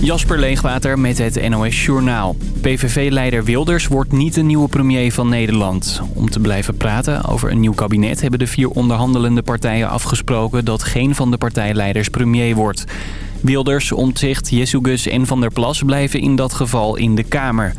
Jasper Leegwater met het NOS Journaal. PVV-leider Wilders wordt niet de nieuwe premier van Nederland. Om te blijven praten over een nieuw kabinet... hebben de vier onderhandelende partijen afgesproken... dat geen van de partijleiders premier wordt. Wilders, Omtzigt, Jessugus en Van der Plas blijven in dat geval in de Kamer.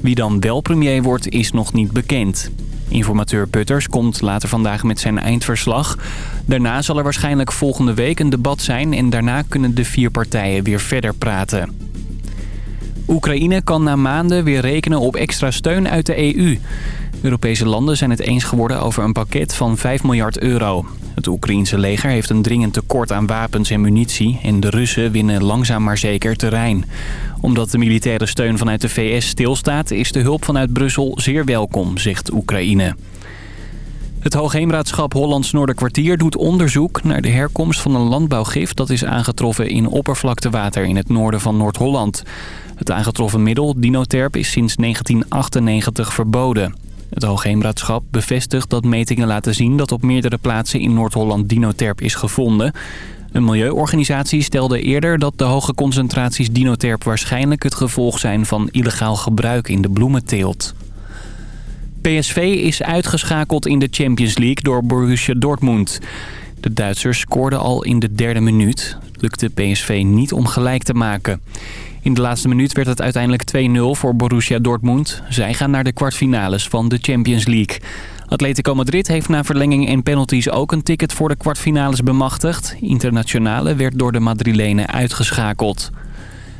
Wie dan wel premier wordt, is nog niet bekend. Informateur Putters komt later vandaag met zijn eindverslag. Daarna zal er waarschijnlijk volgende week een debat zijn... en daarna kunnen de vier partijen weer verder praten. Oekraïne kan na maanden weer rekenen op extra steun uit de EU. Europese landen zijn het eens geworden over een pakket van 5 miljard euro. Het Oekraïense leger heeft een dringend tekort aan wapens en munitie... en de Russen winnen langzaam maar zeker terrein. Omdat de militaire steun vanuit de VS stilstaat... is de hulp vanuit Brussel zeer welkom, zegt Oekraïne. Het Hoogheemraadschap Hollands Noorderkwartier doet onderzoek naar de herkomst van een landbouwgif dat is aangetroffen in oppervlaktewater in het noorden van Noord-Holland. Het aangetroffen middel, dinoterp, is sinds 1998 verboden. Het Hoogheemraadschap bevestigt dat metingen laten zien dat op meerdere plaatsen in Noord-Holland dinoterp is gevonden. Een milieuorganisatie stelde eerder dat de hoge concentraties dinoterp waarschijnlijk het gevolg zijn van illegaal gebruik in de bloementeelt. PSV is uitgeschakeld in de Champions League door Borussia Dortmund. De Duitsers scoorden al in de derde minuut. Lukte PSV niet om gelijk te maken. In de laatste minuut werd het uiteindelijk 2-0 voor Borussia Dortmund. Zij gaan naar de kwartfinales van de Champions League. Atletico Madrid heeft na verlenging en penalties ook een ticket voor de kwartfinales bemachtigd. Internationale werd door de Madrilenen uitgeschakeld.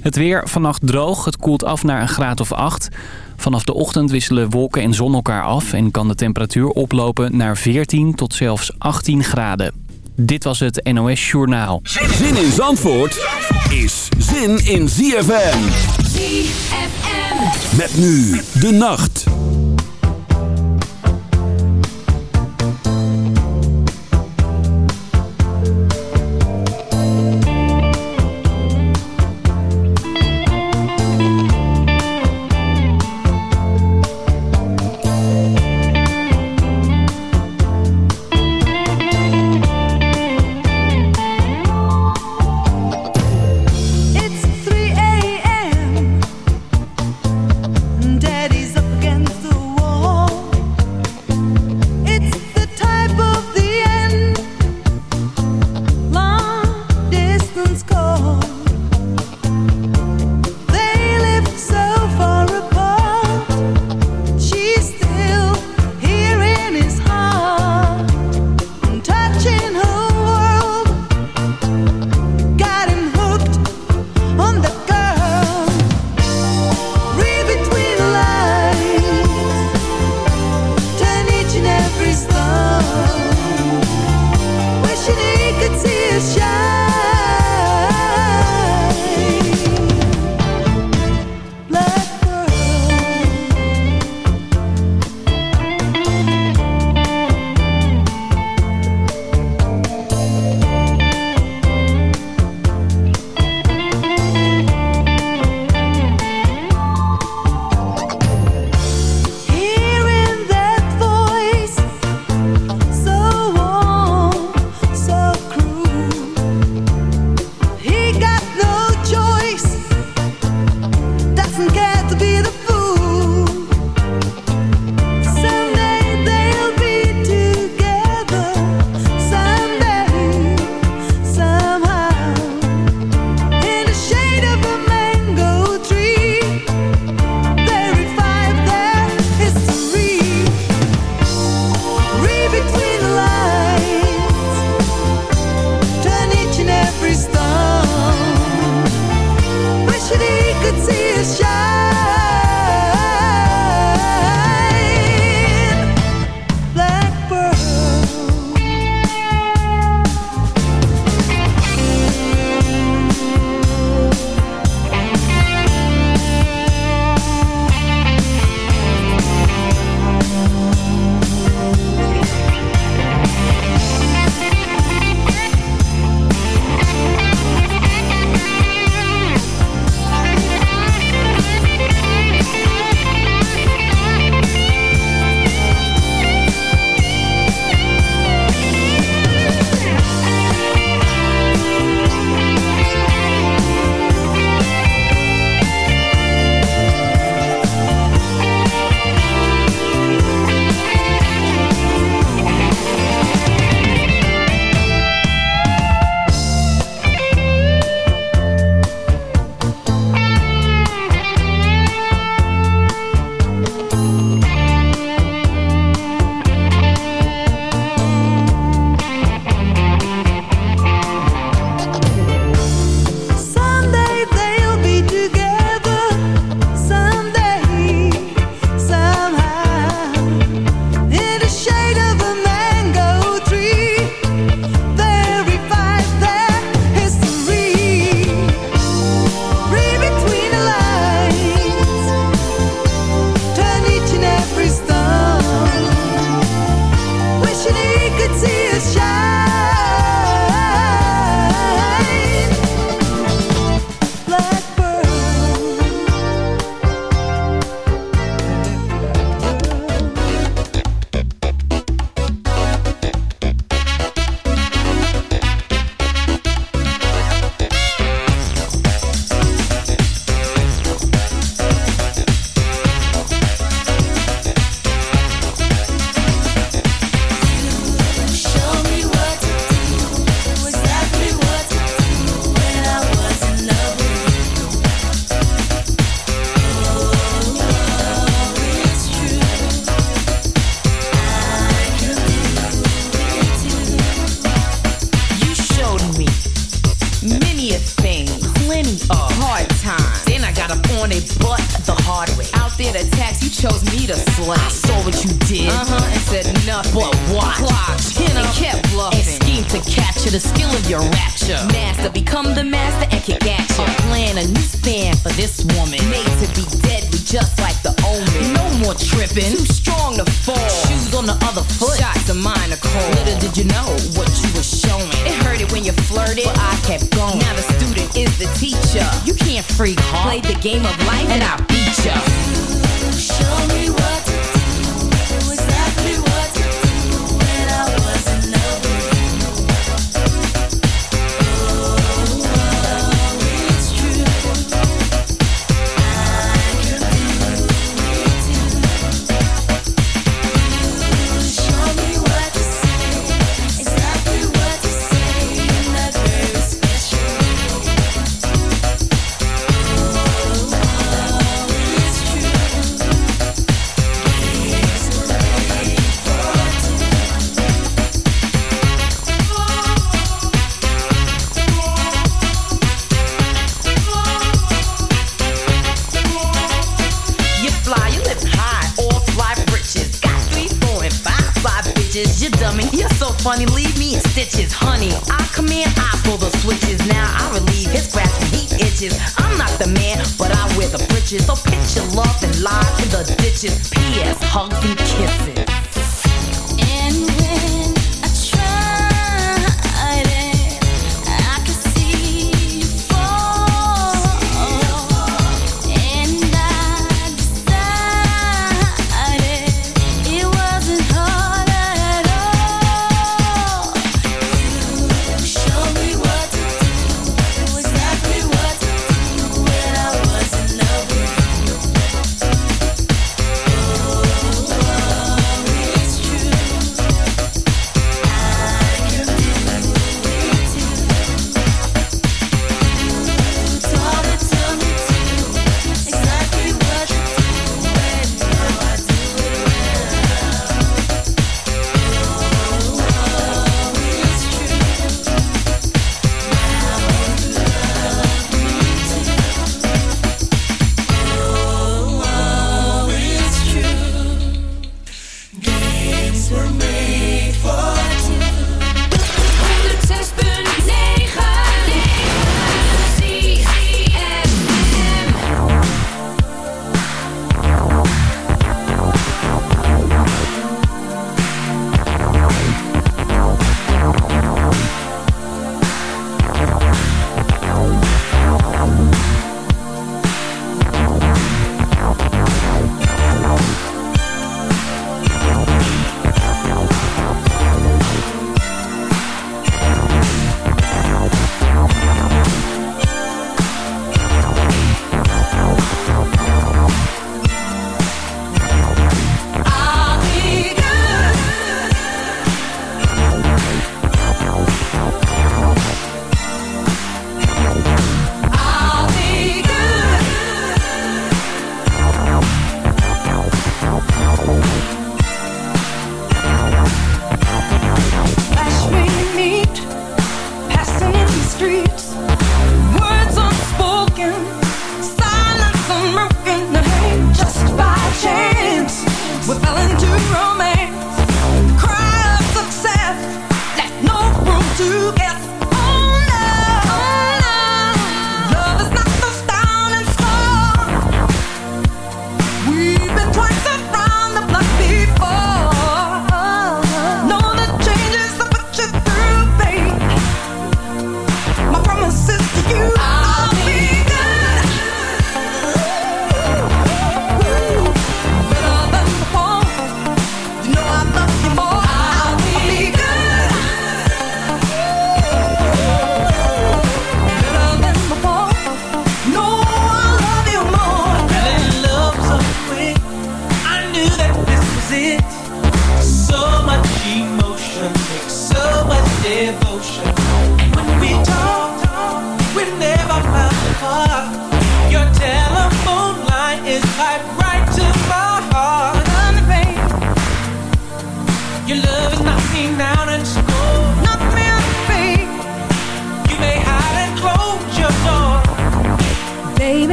Het weer vannacht droog, het koelt af naar een graad of 8. Vanaf de ochtend wisselen wolken en zon elkaar af en kan de temperatuur oplopen naar 14 tot zelfs 18 graden. Dit was het NOS Journaal. Zin in Zandvoort is zin in ZFM. ZFM. Met nu de nacht.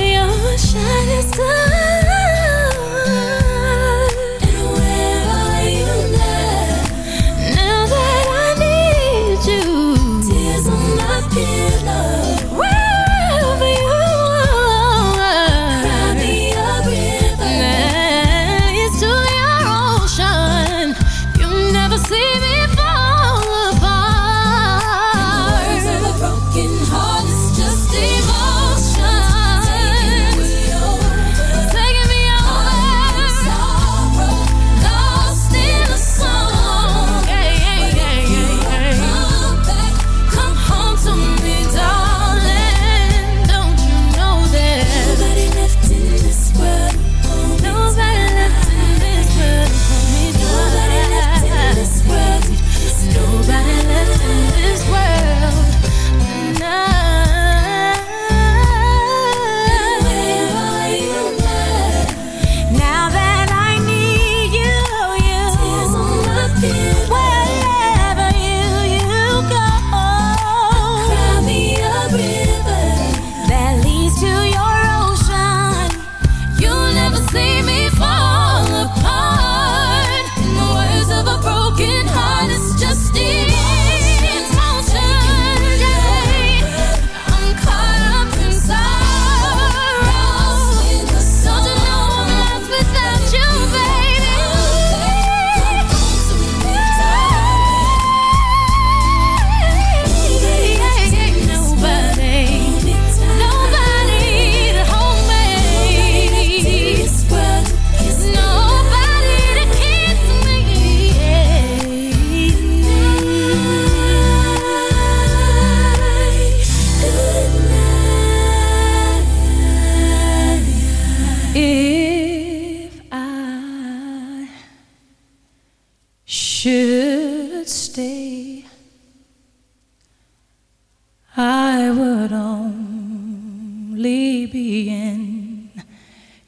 your shining star.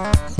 Bye.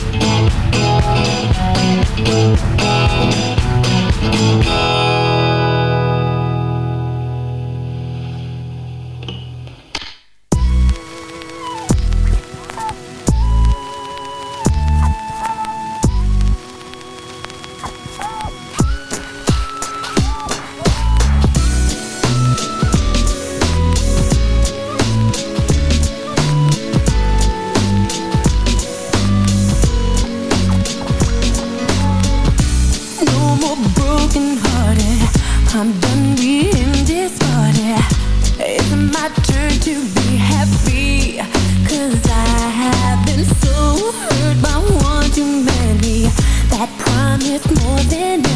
with more than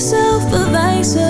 jezelf bewijzen.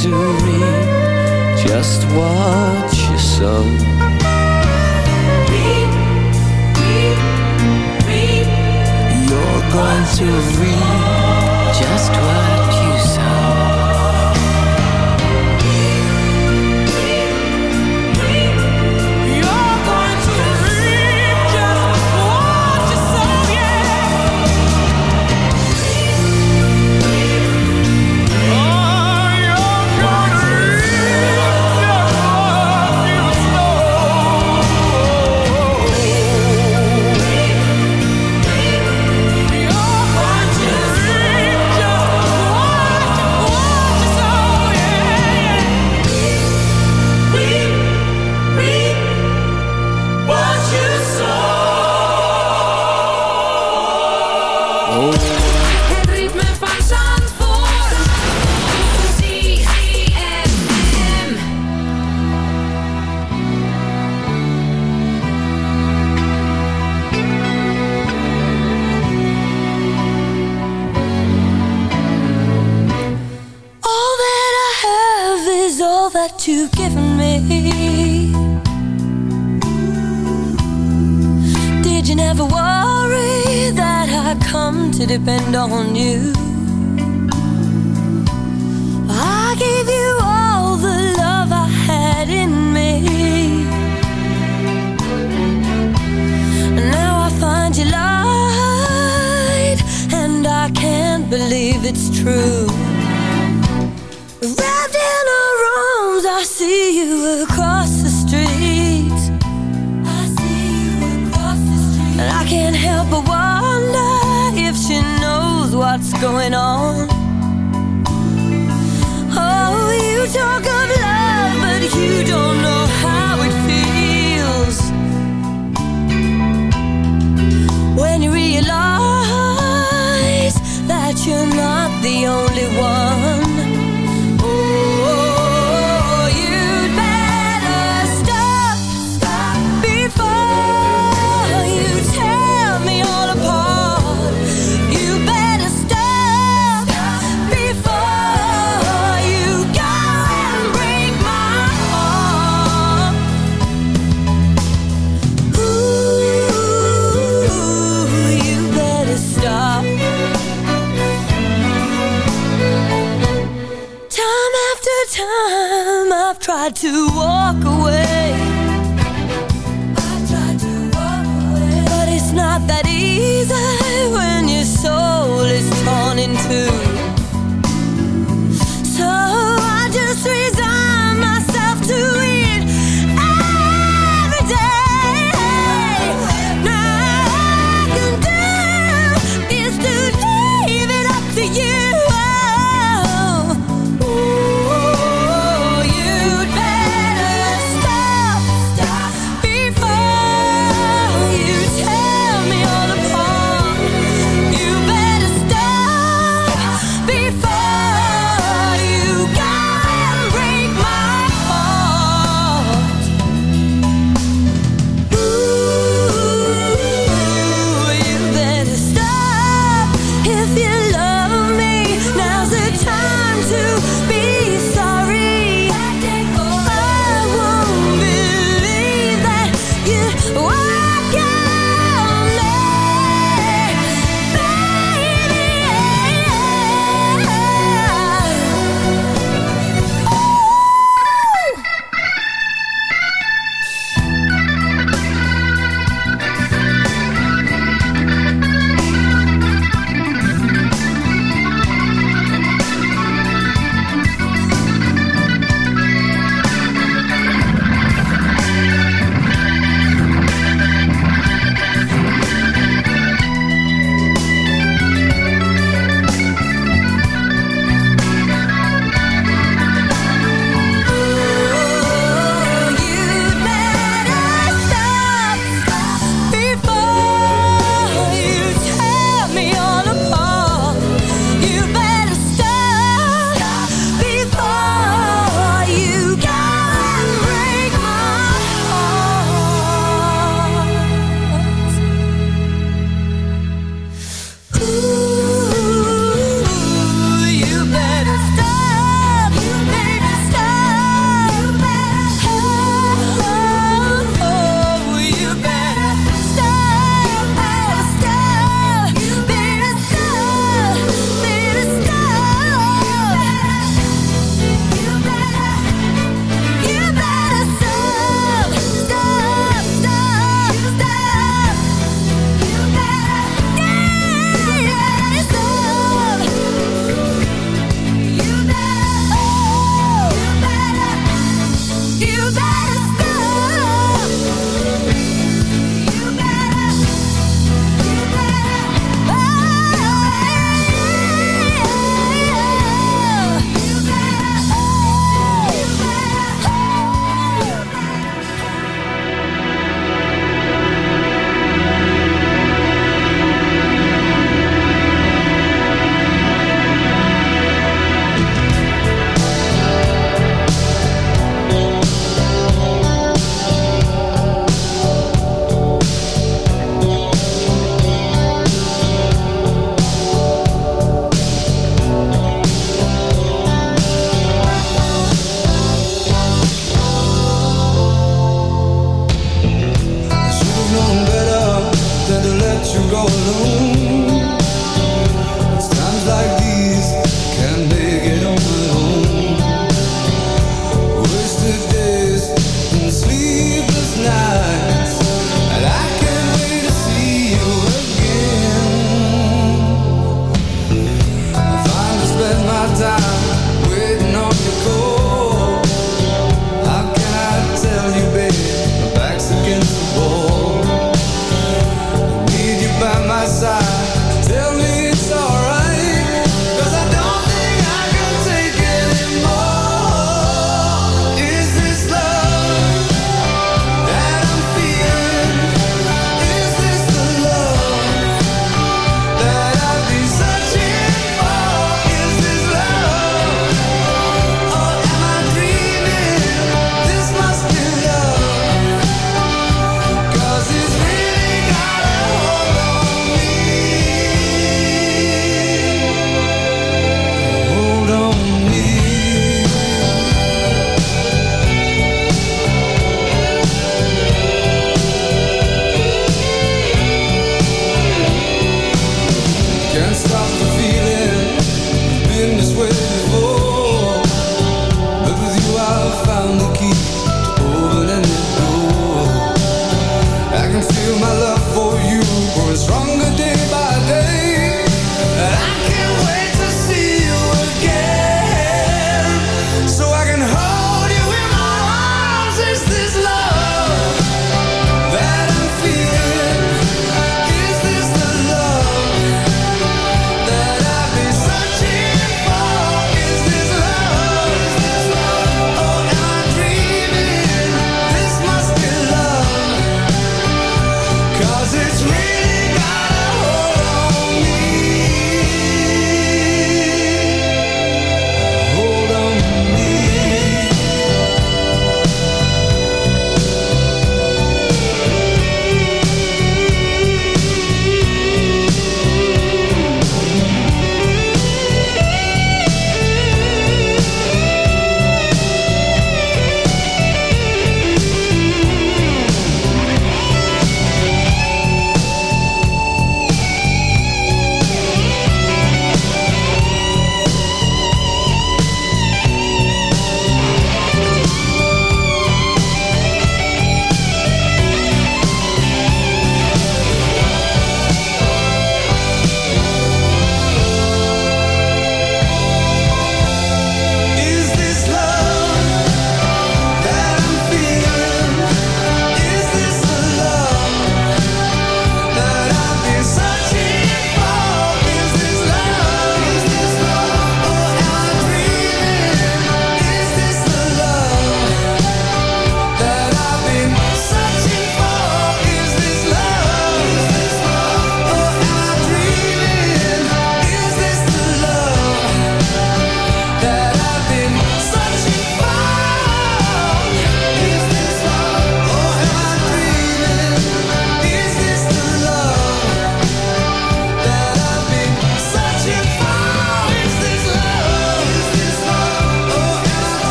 to reap just what you sow. You're going to reap Just what